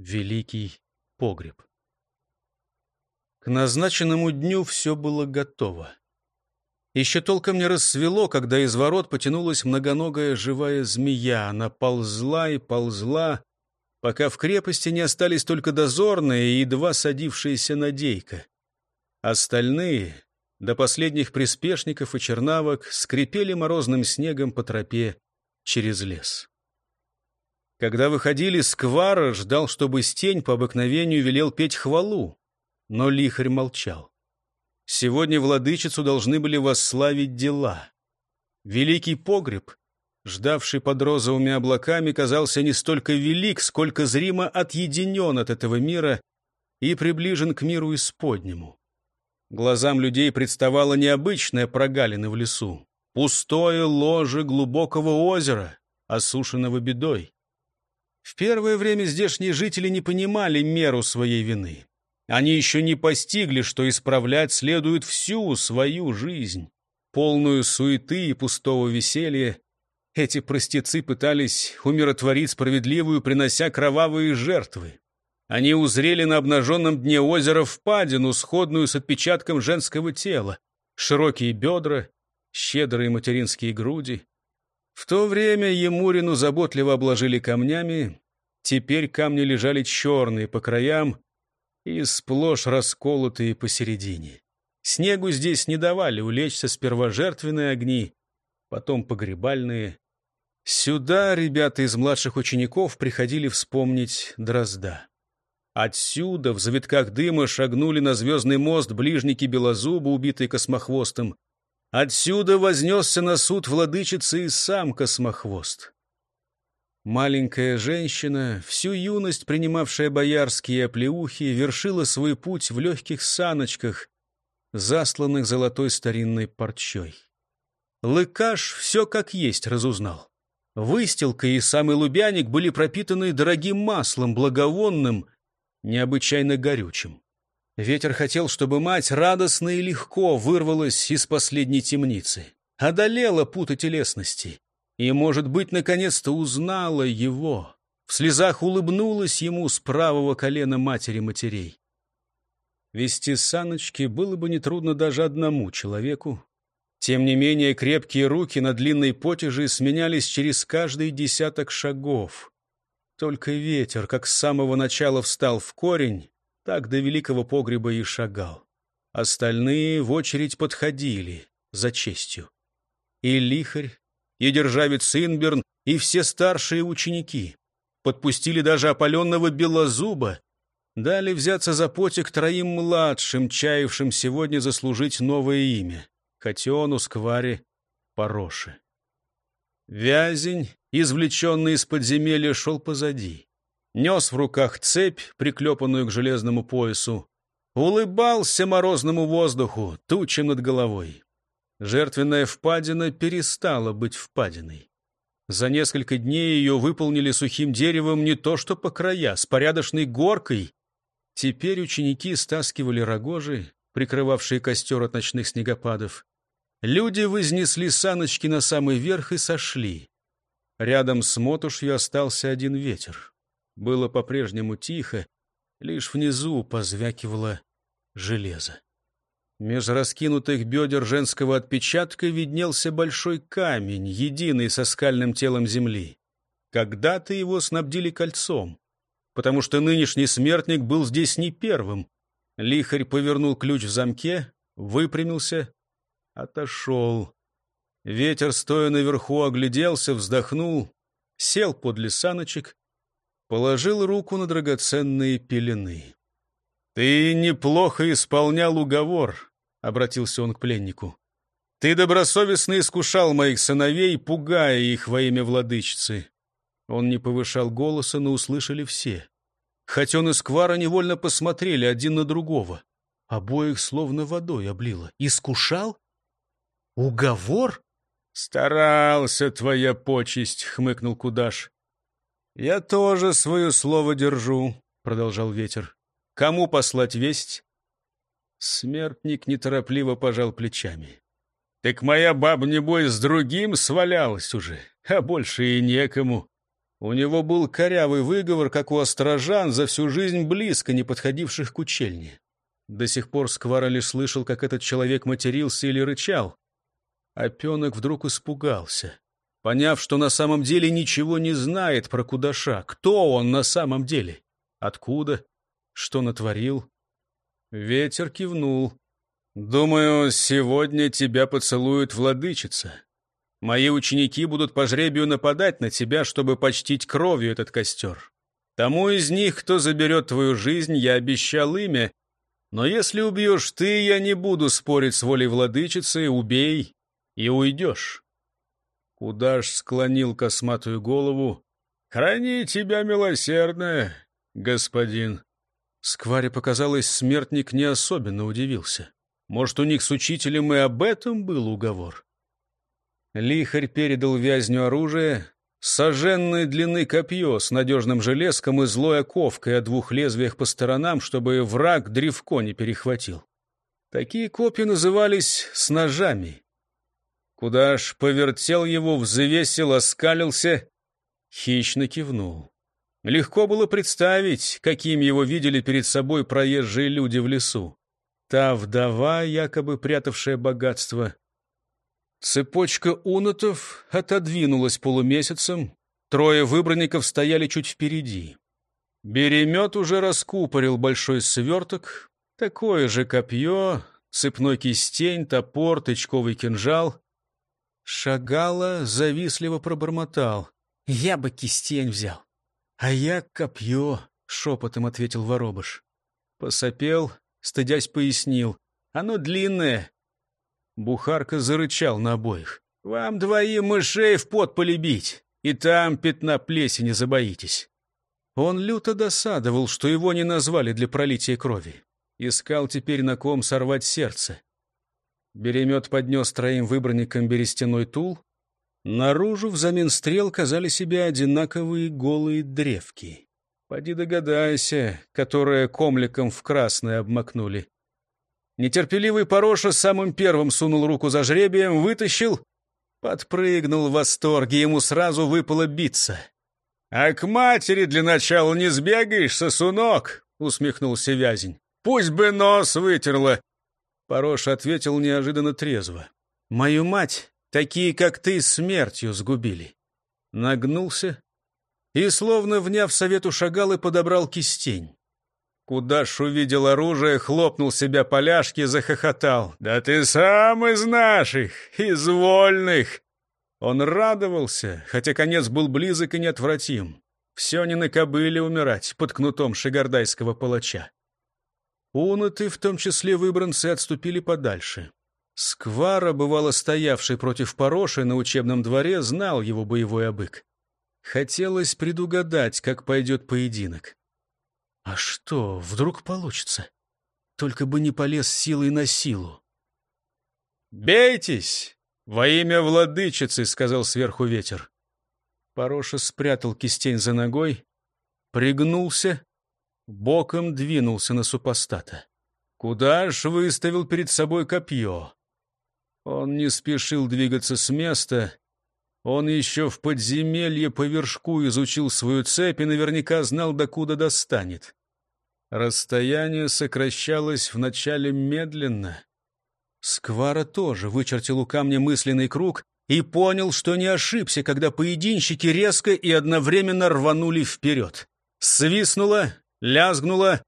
Великий погреб. К назначенному дню все было готово. Еще толком не рассвело, когда из ворот потянулась многоногая живая змея. Она ползла и ползла, пока в крепости не остались только дозорные и едва садившиеся надейка. Остальные, до последних приспешников и чернавок, скрипели морозным снегом по тропе через лес. Когда выходили, Сквара ждал, чтобы Стень по обыкновению велел петь хвалу но лихарь молчал. Сегодня владычицу должны были восславить дела. Великий погреб, ждавший под розовыми облаками, казался не столько велик, сколько зримо отъединен от этого мира и приближен к миру исподнему. Глазам людей представала необычная прогалина в лесу, пустое ложе глубокого озера, осушенного бедой. В первое время здешние жители не понимали меру своей вины. Они еще не постигли, что исправлять следует всю свою жизнь, полную суеты и пустого веселья. Эти простецы пытались умиротворить справедливую, принося кровавые жертвы. Они узрели на обнаженном дне озера впадину, сходную с отпечатком женского тела, широкие бедра, щедрые материнские груди. В то время Емурину заботливо обложили камнями, теперь камни лежали черные по краям, и сплошь расколотые посередине. Снегу здесь не давали улечься сперва жертвенные огни, потом погребальные. Сюда ребята из младших учеников приходили вспомнить Дрозда. Отсюда в завитках дыма шагнули на звездный мост ближники Белозуба, убитые космохвостом. Отсюда вознесся на суд владычицы и сам космохвост. Маленькая женщина, всю юность принимавшая боярские оплеухи, вершила свой путь в легких саночках, засланных золотой старинной парчой. Лыкаш все как есть разузнал. Выстилка и самый лубяник были пропитаны дорогим маслом, благовонным, необычайно горючим. Ветер хотел, чтобы мать радостно и легко вырвалась из последней темницы, одолела путы телесности и, может быть, наконец-то узнала его. В слезах улыбнулась ему с правого колена матери матерей. Вести саночки было бы нетрудно даже одному человеку. Тем не менее, крепкие руки на длинной потяжи сменялись через каждый десяток шагов. Только ветер, как с самого начала встал в корень, так до великого погреба и шагал. Остальные в очередь подходили за честью. И лихарь, и державец Инберн, и все старшие ученики. Подпустили даже опаленного Белозуба. Дали взяться за потик троим младшим, чаявшим сегодня заслужить новое имя — Хотену, Скваре, Пороши. Вязень, извлеченный из подземелья, шел позади. Нес в руках цепь, приклепанную к железному поясу. Улыбался морозному воздуху, тучем над головой. Жертвенная впадина перестала быть впадиной. За несколько дней ее выполнили сухим деревом не то что по края, с порядочной горкой. Теперь ученики стаскивали рогожи, прикрывавшие костер от ночных снегопадов. Люди вознесли саночки на самый верх и сошли. Рядом с мотушью остался один ветер. Было по-прежнему тихо, лишь внизу позвякивало железо. Меж раскинутых бедер женского отпечатка виднелся большой камень, единый со скальным телом земли. Когда-то его снабдили кольцом, потому что нынешний смертник был здесь не первым. Лихарь повернул ключ в замке, выпрямился, отошел. Ветер, стоя наверху, огляделся, вздохнул, сел подле саночек, положил руку на драгоценные пелены. — Ты неплохо исполнял уговор, — обратился он к пленнику. «Ты добросовестно искушал моих сыновей, пугая их во имя владычицы». Он не повышал голоса, но услышали все. Хоть он и Сквара невольно посмотрели один на другого. Обоих словно водой облило. «Искушал? Уговор?» «Старался твоя почесть», — хмыкнул Кудаш. «Я тоже свое слово держу», — продолжал ветер. «Кому послать весть?» Смертник неторопливо пожал плечами. «Так моя баба, небось, с другим свалялась уже, а больше и некому. У него был корявый выговор, как у острожан, за всю жизнь близко не подходивших к учельне. До сих пор Сквара слышал, как этот человек матерился или рычал. Опенок вдруг испугался, поняв, что на самом деле ничего не знает про Кудаша. Кто он на самом деле? Откуда? Что натворил? Ветер кивнул. «Думаю, сегодня тебя поцелует владычица. Мои ученики будут по жребию нападать на тебя, чтобы почтить кровью этот костер. Тому из них, кто заберет твою жизнь, я обещал имя. Но если убьешь ты, я не буду спорить с волей владычицы, убей и уйдешь». Кудаш склонил косматую голову. «Храни тебя, милосердная, господин». Скваре показалось, смертник не особенно удивился. Может, у них с учителем и об этом был уговор? Лихарь передал вязню оружие, соженной длины копье с надежным железком и злой оковкой о двух лезвиях по сторонам, чтобы враг древко не перехватил. Такие копья назывались «с ножами». Кудаш повертел его, взвесил, оскалился, хищно кивнул. Легко было представить, каким его видели перед собой проезжие люди в лесу. Та вдова, якобы прятавшая богатство, Цепочка унотов отодвинулась полумесяцем, трое выбранников стояли чуть впереди. Беремет уже раскупорил большой сверток, такое же копье, цепной кистень, топор, тычковый кинжал. Шагала, завистливо пробормотал. «Я бы кистень взял». «А я копье», — шепотом ответил воробыш. Посопел, стыдясь пояснил. «Оно длинное, Бухарка зарычал на обоих. «Вам двоим мышей в пот полюбить, и там пятна плесени забоитесь». Он люто досадовал, что его не назвали для пролития крови. Искал теперь на ком сорвать сердце. Беремет поднес троим выбранникам берестяной тул. Наружу взамен стрел казали себе одинаковые голые древки. Поди догадайся, которые комликом в красное обмакнули. Нетерпеливый Пороша самым первым сунул руку за жребием, вытащил, подпрыгнул в восторге, ему сразу выпало биться. «А к матери для начала не сбегаешь, сосунок!» — усмехнулся Вязень. «Пусть бы нос вытерла!» Порош ответил неожиданно трезво. «Мою мать такие, как ты, смертью сгубили». Нагнулся и, словно вняв совету, шагал и подобрал кистень. Кудаш увидел оружие, хлопнул себя поляшки, захохотал. «Да ты сам из наших, из вольных!» Он радовался, хотя конец был близок и неотвратим. Все не на кобыле умирать под кнутом шигардайского палача. Унаты, в том числе выбранцы, отступили подальше. Сквара, бывало стоявший против Пороши на учебном дворе, знал его боевой обык. Хотелось предугадать, как пойдет поединок. А что, вдруг получится? Только бы не полез силой на силу. «Бейтесь! Во имя владычицы!» — сказал сверху ветер. Пороша спрятал кистень за ногой, пригнулся, боком двинулся на супостата. Куда ж выставил перед собой копье? Он не спешил двигаться с места. Он еще в подземелье по вершку изучил свою цепь и наверняка знал, докуда достанет. Расстояние сокращалось вначале медленно. Сквара тоже вычертил у камня мысленный круг и понял, что не ошибся, когда поединщики резко и одновременно рванули вперед. Свистнуло, лязгнуло.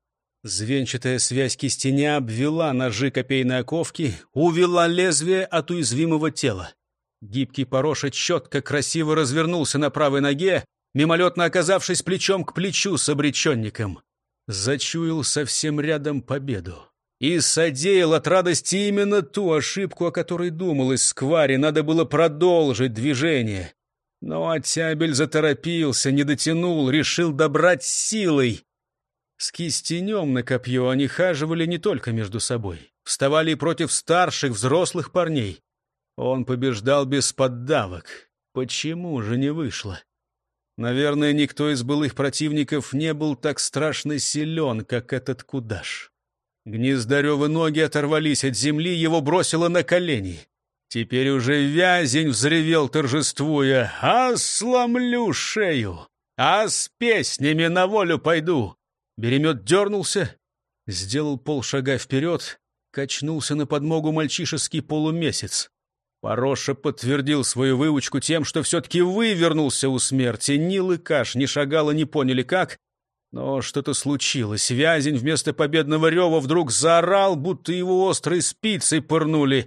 Звенчатая связь кистеня обвела ножи копейной оковки, увела лезвие от уязвимого тела. Гибкий Пороша четко, красиво развернулся на правой ноге, мимолетно оказавшись плечом к плечу с обреченником зачуял совсем рядом победу. И содеял от радости именно ту ошибку, о которой думалось Скваре. Надо было продолжить движение. Но Оттябель заторопился, не дотянул, решил добрать силой. С кистенем на копье они хаживали не только между собой. Вставали против старших, взрослых парней. Он побеждал без поддавок. Почему же не вышло? Наверное, никто из былых противников не был так страшно силен, как этот кудаш. Гнездаревы ноги оторвались от земли, его бросило на колени. Теперь уже вязень взревел, торжествуя «А сломлю шею!» А с песнями на волю пойду. Беремет дернулся, сделал полшага вперед, качнулся на подмогу мальчишеский полумесяц. Пороша подтвердил свою выучку тем, что все-таки вывернулся у смерти. Ни лыкаш, ни шагала не поняли как. Но что-то случилось. Вязень вместо победного рева вдруг заорал, будто его острой спицей пырнули.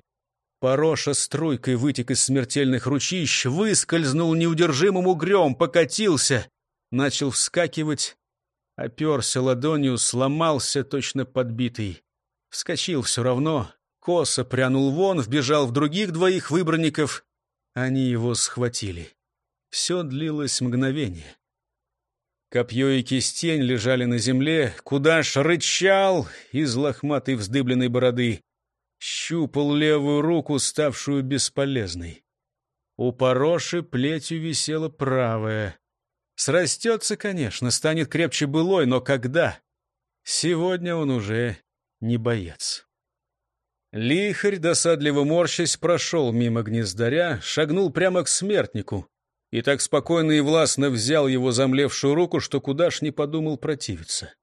Пороша струйкой вытек из смертельных ручищ, выскользнул неудержимым угрем, покатился, начал вскакивать, оперся ладонью, сломался, точно подбитый. Вскочил все равно, косо прянул вон, вбежал в других двоих выбранников. Они его схватили. Все длилось мгновение. Копье и кистень лежали на земле, куда ж рычал из лохматой вздыбленной бороды. Щупал левую руку, ставшую бесполезной. У Пороши плетью висела правая. Срастется, конечно, станет крепче былой, но когда? Сегодня он уже не боец. Лихарь, досадливо морщась, прошел мимо гнездаря, шагнул прямо к смертнику и так спокойно и властно взял его замлевшую руку, что куда ж не подумал противиться.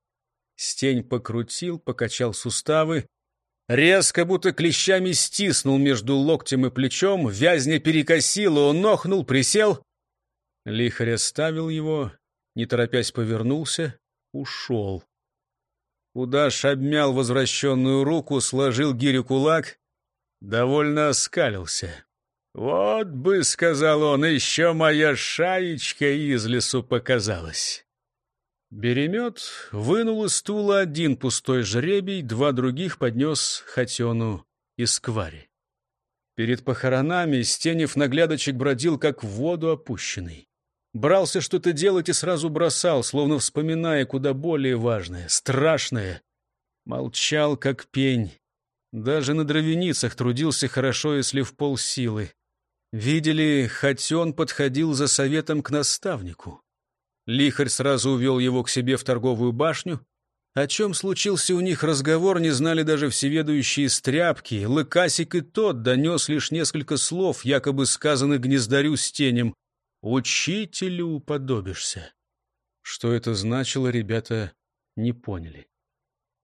Стень покрутил, покачал суставы, резко, будто клещами стиснул между локтем и плечом, вязня перекосил, он нохнул, присел. Лихарь оставил его, не торопясь повернулся, ушел. Удаш обмял возвращенную руку, сложил гирю кулак, довольно оскалился. «Вот бы, — сказал он, — еще моя шаечка из лесу показалась». Беремет вынул из стула один пустой жребий, два других поднес Хатену и сквари. Перед похоронами Стенев наглядочек бродил, как в воду опущенный. Брался что-то делать и сразу бросал, словно вспоминая куда более важное, страшное. Молчал, как пень. Даже на дровяницах трудился хорошо, если в полсилы. Видели, хоть он подходил за советом к наставнику. Лихарь сразу увел его к себе в торговую башню. О чем случился у них разговор, не знали даже всеведущие стряпки. Лыкасик и тот донес лишь несколько слов, якобы сказанных гнездарю с тенем. Учителю уподобишься. Что это значило, ребята не поняли.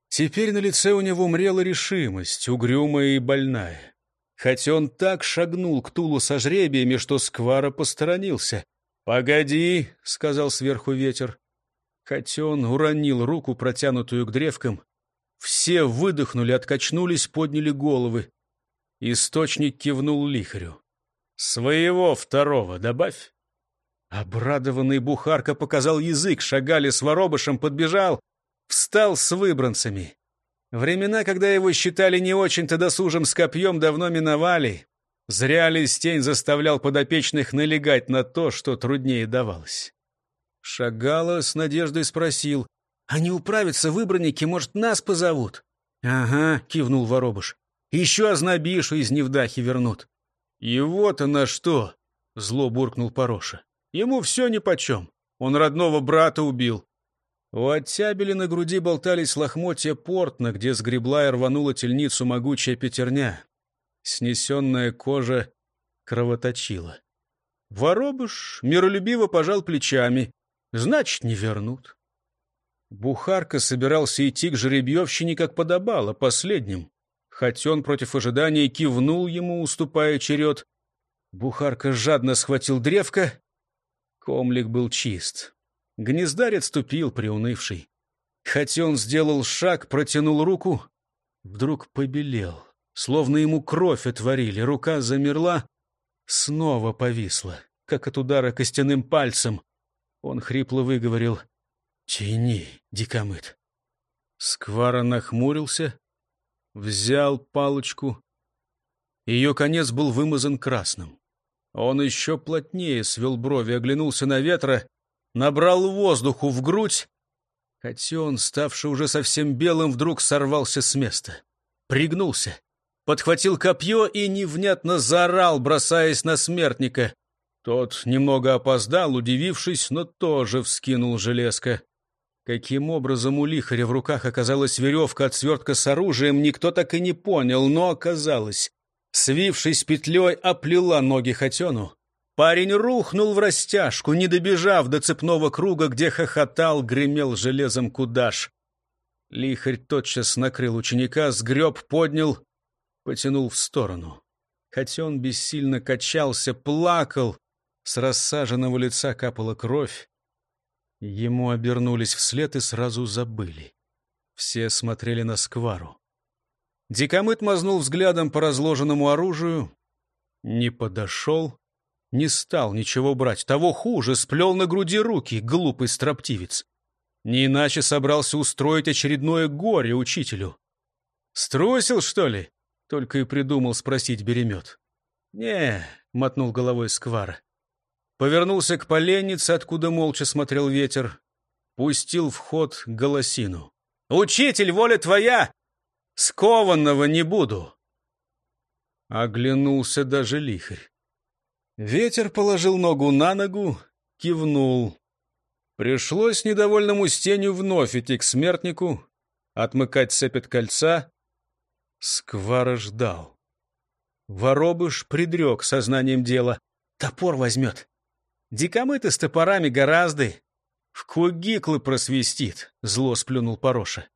Теперь на лице у него мрела решимость, угрюмая и больная. Хотя он так шагнул к Тулу со жребиями, что Сквара посторонился. «Погоди», — сказал сверху ветер. Хотя он уронил руку, протянутую к древкам. Все выдохнули, откачнулись, подняли головы. Источник кивнул лихарю. «Своего второго добавь». Обрадованный Бухарка показал язык, шагали с воробышем, подбежал, встал с выбранцами. Времена, когда его считали не очень-то досужим с копьем, давно миновали. Зря Листень заставлял подопечных налегать на то, что труднее давалось. Шагала с надеждой спросил. «Они управятся, выбранники, может, нас позовут?» «Ага», — кивнул воробыш. «Еще ознобишу из невдахи вернут». «Его-то на что?» — зло буркнул Пороша. Ему все нипочем. Он родного брата убил. У оттябели на груди болтались лохмотья портна, где сгребла и рванула тельницу могучая пятерня. Снесенная кожа кровоточила. Воробыш миролюбиво пожал плечами. Значит, не вернут. Бухарка собирался идти к жеребьевщине, как подобало, последним. Хоть он против ожидания кивнул ему, уступая черед. Бухарка жадно схватил древко Комлик был чист. Гнездарь отступил, приунывший. Хотя он сделал шаг, протянул руку, вдруг побелел. Словно ему кровь отворили, рука замерла, снова повисла, как от удара костяным пальцем. Он хрипло выговорил «Тяни, дикомыт». Сквара нахмурился, взял палочку. Ее конец был вымазан красным. Он еще плотнее свел брови, оглянулся на ветра, набрал воздуху в грудь. Хотя он, ставший уже совсем белым, вдруг сорвался с места. Пригнулся, подхватил копье и невнятно заорал, бросаясь на смертника. Тот немного опоздал, удивившись, но тоже вскинул железко. Каким образом у лихаря в руках оказалась веревка от свертка с оружием, никто так и не понял, но оказалось. Свившись петлей, оплела ноги Хотену. Парень рухнул в растяжку, не добежав до цепного круга, где хохотал, гремел железом кудаш. Лихарь тотчас накрыл ученика, сгреб, поднял, потянул в сторону. Хотя он бессильно качался, плакал, с рассаженного лица капала кровь. Ему обернулись вслед и сразу забыли. Все смотрели на сквару. Дикомыт мазнул взглядом по разложенному оружию, не подошел, не стал ничего брать. Того хуже, сплел на груди руки, глупый строптивец. Не иначе собрался устроить очередное горе учителю. «Струсил, что ли?» — только и придумал спросить Беремет. «Не», — мотнул головой Сквара. Повернулся к поленнице, откуда молча смотрел ветер. Пустил в ход голосину. «Учитель, воля твоя! Скованного не буду!» Оглянулся даже лихарь. Ветер положил ногу на ногу, кивнул. Пришлось недовольному стеню вновь идти к смертнику, отмыкать цепь от кольца. Сквара ждал. Воробыш предрек сознанием дела. Топор возьмет. Дикомыты с топорами гораздо. В кугиклы просвистит, зло сплюнул Пороша.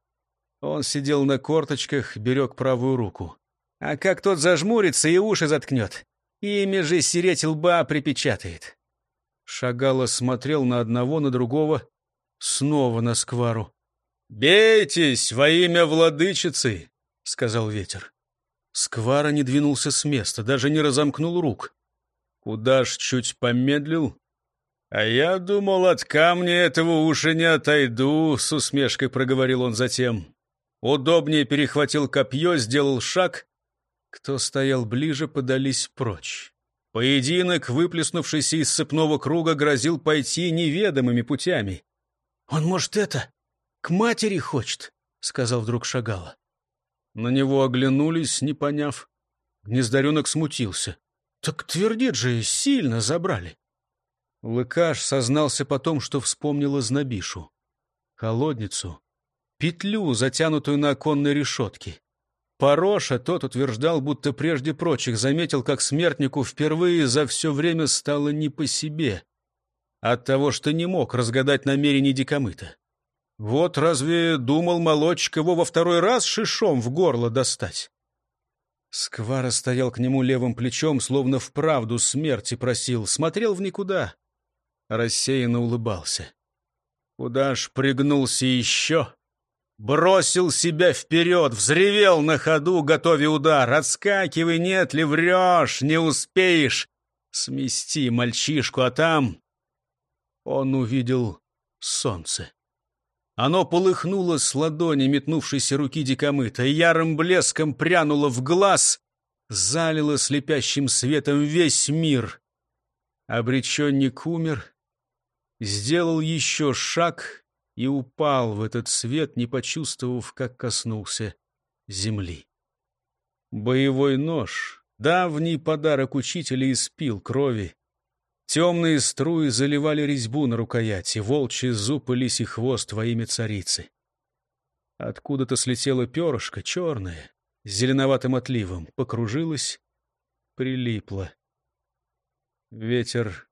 Он сидел на корточках, берег правую руку. А как тот зажмурится и уши заткнет, ими же сереть лба припечатает. Шагало смотрел на одного, на другого, снова на сквару. «Бейтесь во имя владычицы!» — сказал ветер. Сквара не двинулся с места, даже не разомкнул рук. Куда ж чуть помедлил. «А я думал, от камня этого уши не отойду», — с усмешкой проговорил он затем. Удобнее перехватил копье, сделал шаг кто стоял ближе, подались прочь. Поединок, выплеснувшийся из цепного круга, грозил пойти неведомыми путями. «Он, может, это, к матери хочет», — сказал вдруг Шагала. На него оглянулись, не поняв. Гнездаренок смутился. «Так твердит же, сильно забрали». Лыкаш сознался потом, что вспомнила знобишу. Холодницу, петлю, затянутую на оконной решетке. Пороша тот утверждал, будто прежде прочих заметил, как смертнику впервые за все время стало не по себе. От того, что не мог разгадать намерение дикомыта. Вот разве думал молочек его во второй раз шишом в горло достать? Сквара стоял к нему левым плечом, словно вправду смерти просил, смотрел в никуда. Рассеянно улыбался. Куда ж пригнулся еще? Бросил себя вперед, взревел на ходу, готовя удар. Отскакивай, нет ли, врешь, не успеешь. Смести мальчишку, а там... Он увидел солнце. Оно полыхнуло с ладони метнувшейся руки дикомыта, ярым блеском прянуло в глаз, залило слепящим светом весь мир. Обреченник умер, сделал еще шаг и упал в этот свет, не почувствовав, как коснулся земли. Боевой нож, давний подарок учителя, испил крови. Темные струи заливали резьбу на рукояти, волчий зуб и лисий хвост во имя царицы. Откуда-то слетело перышко, черное, с зеленоватым отливом, покружилось, прилипло. Ветер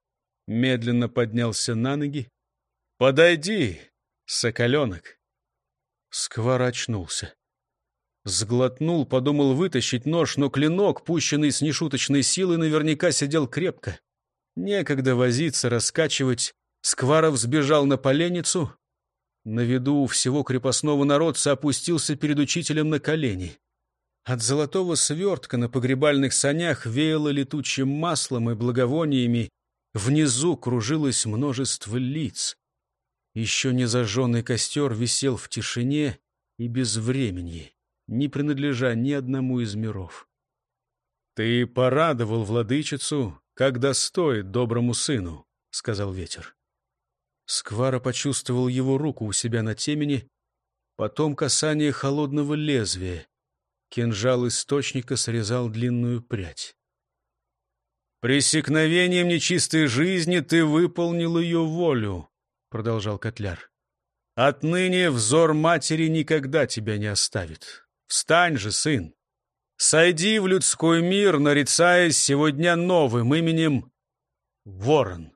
медленно поднялся на ноги. «Подойди!» Соколенок. Сквар очнулся. Сглотнул, подумал вытащить нож, но клинок, пущенный с нешуточной силой, наверняка сидел крепко. Некогда возиться, раскачивать. Скваров сбежал на поленницу. На виду у всего крепостного народца опустился перед учителем на колени. От золотого свертка на погребальных санях веяло летучим маслом и благовониями. Внизу кружилось множество лиц. Еще не зажженный костер висел в тишине и без времени, не принадлежа ни одному из миров. «Ты порадовал владычицу, когда стоит доброму сыну», — сказал ветер. Сквара почувствовал его руку у себя на темени, потом касание холодного лезвия. Кинжал источника срезал длинную прядь. «Пресекновением нечистой жизни ты выполнил ее волю», — продолжал Котляр. «Отныне взор матери никогда тебя не оставит. Встань же, сын! Сойди в людской мир, нарицаясь сегодня новым именем ворон.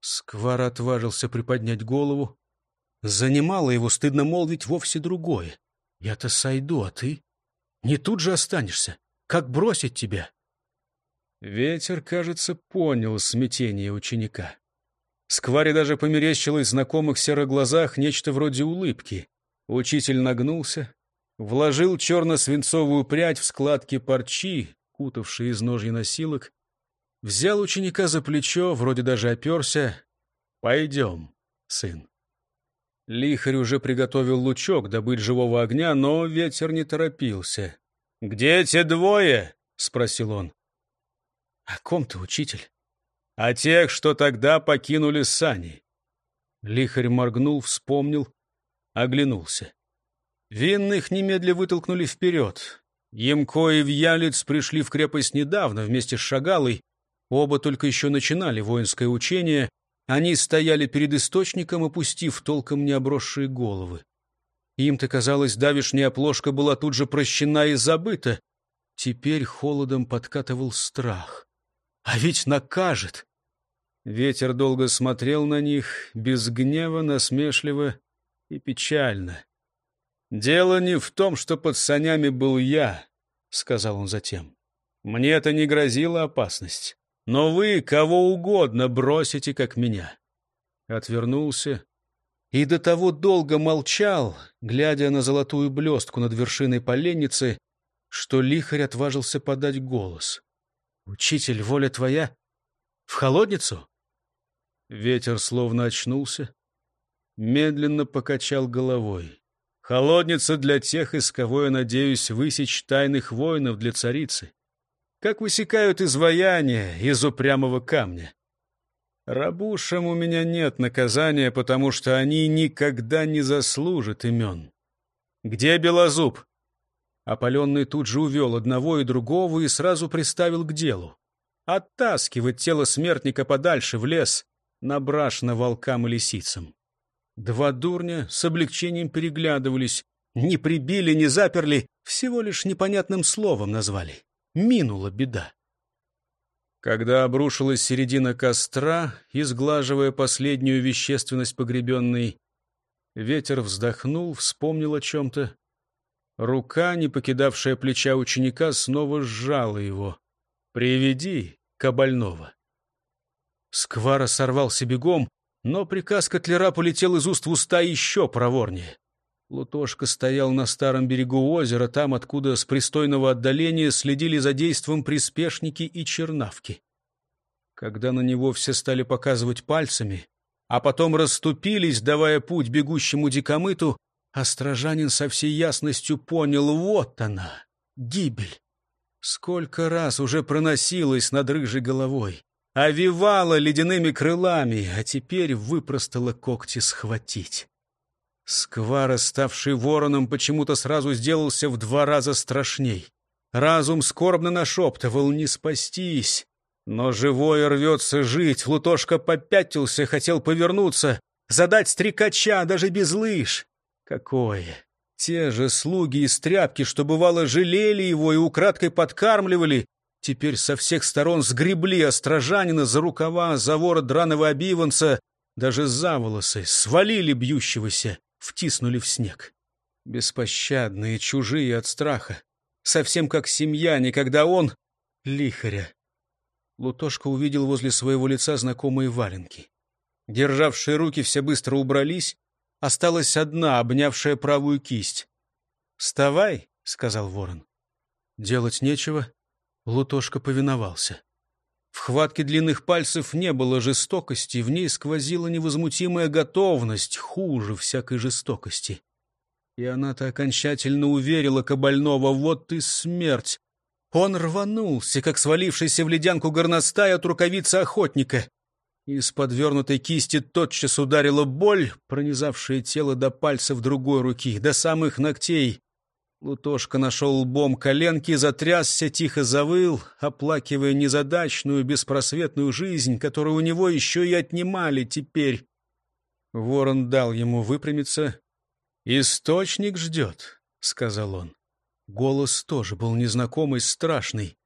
Сквар отважился приподнять голову. Занимало его, стыдно молвить, вовсе другое. Я-то сойду, а ты? Не тут же останешься. Как бросить тебя? Ветер, кажется, понял смятение ученика. Скваре даже померещилось в знакомых серых глазах нечто вроде улыбки. Учитель нагнулся, вложил черно-свинцовую прядь в складки парчи, кутавшие из ножья носилок, взял ученика за плечо, вроде даже оперся. «Пойдем, сын». Лихарь уже приготовил лучок добыть живого огня, но ветер не торопился. «Где те двое?» — спросил он. «О ком ты, учитель?» «О тех, что тогда покинули сани». Лихарь моргнул, вспомнил, оглянулся. Винных немедля вытолкнули вперед. Емко и Вьялец пришли в крепость недавно вместе с Шагалой. Оба только еще начинали воинское учение, они стояли перед источником, опустив толком не головы. Им-то казалось, давишняя оплошка была тут же прощена и забыта. Теперь холодом подкатывал страх. А ведь накажет! Ветер долго смотрел на них, без гнева, насмешливо и печально. «Дело не в том, что под санями был я», — сказал он затем. «Мне это не грозила опасность но вы кого угодно бросите, как меня». Отвернулся и до того долго молчал, глядя на золотую блестку над вершиной поленницы, что лихарь отважился подать голос. «Учитель, воля твоя? В холодницу?» Ветер словно очнулся, медленно покачал головой. «Холодница для тех, из кого я надеюсь высечь тайных воинов для царицы как высекают изваяния из упрямого камня. Рабушам у меня нет наказания, потому что они никогда не заслужат имен. Где Белозуб? Опаленный тут же увел одного и другого и сразу приставил к делу. Оттаскивать тело смертника подальше в лес, набрашно волкам и лисицам. Два дурня с облегчением переглядывались, не прибили, не заперли, всего лишь непонятным словом назвали минула беда. Когда обрушилась середина костра, изглаживая последнюю вещественность погребенной, ветер вздохнул, вспомнил о чем-то. Рука, не покидавшая плеча ученика, снова сжала его. «Приведи кабального». Сквара сорвался бегом, но приказ котлера полетел из уст в уста еще проворнее. Лутошка стоял на старом берегу озера, там, откуда с пристойного отдаления следили за действом приспешники и чернавки. Когда на него все стали показывать пальцами, а потом расступились, давая путь бегущему дикомыту, острожанин со всей ясностью понял — вот она, гибель. Сколько раз уже проносилась над рыжей головой, овивала ледяными крылами, а теперь выпростала когти схватить. Сквара, ставший вороном, почему-то сразу сделался в два раза страшней. Разум скорбно нашептывал «не спастись». Но живое рвется жить, Лутошка попятился, хотел повернуться, задать стрекача даже без лыж. Какое! Те же слуги из тряпки, что бывало жалели его и украдкой подкармливали, теперь со всех сторон сгребли острожанина за рукава, за ворот драного обиванца, даже за волосы, свалили бьющегося втиснули в снег. Беспощадные, чужие от страха. Совсем как семьяне, когда он... Лихаря. Лутошка увидел возле своего лица знакомые валенки. Державшие руки все быстро убрались. Осталась одна, обнявшая правую кисть. «Вставай», — сказал ворон. Делать нечего. Лутошка повиновался. В хватке длинных пальцев не было жестокости, в ней сквозила невозмутимая готовность, хуже всякой жестокости. И она-то окончательно уверила Кабального, вот и смерть. Он рванулся, как свалившийся в ледянку горностай от рукавицы охотника. Из подвернутой кисти тотчас ударила боль, пронизавшая тело до пальцев другой руки, до самых ногтей. Лутошка нашел лбом коленки, затрясся, тихо завыл, оплакивая незадачную, беспросветную жизнь, которую у него еще и отнимали теперь. Ворон дал ему выпрямиться. «Источник ждет», — сказал он. Голос тоже был незнакомый, страшный.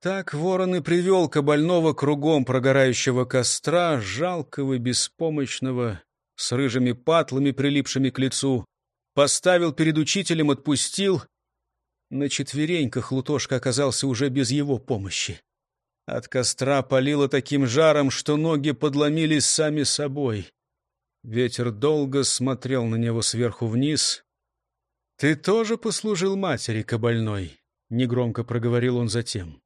Так ворон и привел кабального кругом прогорающего костра, жалкого, беспомощного, с рыжими патлами, прилипшими к лицу. Поставил перед учителем, отпустил. На четвереньках Лутошка оказался уже без его помощи. От костра палило таким жаром, что ноги подломились сами собой. Ветер долго смотрел на него сверху вниз. «Ты тоже послужил матери кабальной?» — негромко проговорил он затем.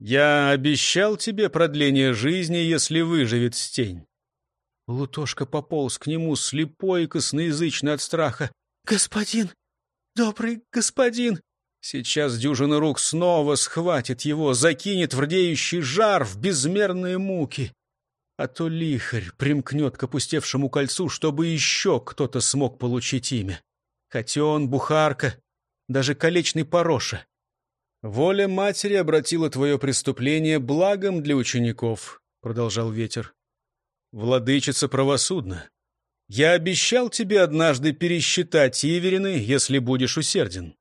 Я обещал тебе продление жизни, если выживет стень. Лутошка пополз к нему, слепой и косноязычный от страха. «Господин! Добрый господин!» Сейчас дюжина рук снова схватит его, закинет в рдеющий жар, в безмерные муки. А то лихарь примкнет к опустевшему кольцу, чтобы еще кто-то смог получить имя. Хотя он бухарка, даже колечный пороша. «Воля матери обратила твое преступление благом для учеников», — продолжал ветер. «Владычица правосудна. Я обещал тебе однажды пересчитать Иверины, если будешь усерден.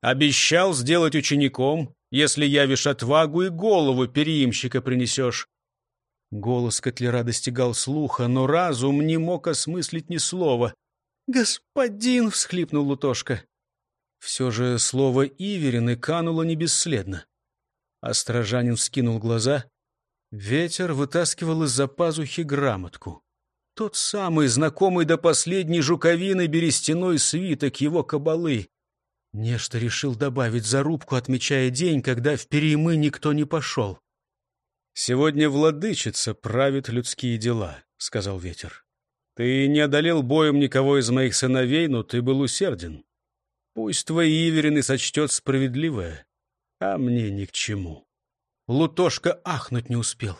Обещал сделать учеником, если явишь отвагу и голову переимщика принесешь». Голос Котлера достигал слуха, но разум не мог осмыслить ни слова. «Господин!» — всхлипнул Лутошка. Все же слово «Иверины» кануло не бесследно. Острожанин вскинул глаза. Ветер вытаскивал из-за пазухи грамотку. Тот самый, знакомый до последней жуковины берестяной свиток его кабалы. Нечто решил добавить зарубку, отмечая день, когда в Переймы никто не пошел. «Сегодня владычица правит людские дела», — сказал ветер. «Ты не одолел боем никого из моих сыновей, но ты был усерден. Пусть твои Иверины сочтет справедливое, а мне ни к чему. Лутошка ахнуть не успел.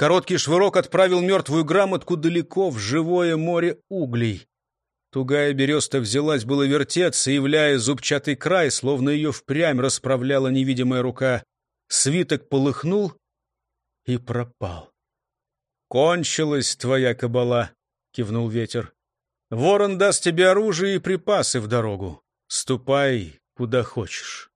Короткий швырок отправил мертвую грамотку далеко в живое море углей. Тугая береста взялась было вертеться, являя зубчатый край, словно ее впрямь расправляла невидимая рука. Свиток полыхнул и пропал. «Кончилась твоя кабала», — кивнул ветер. «Ворон даст тебе оружие и припасы в дорогу. Ступай, куда хочешь.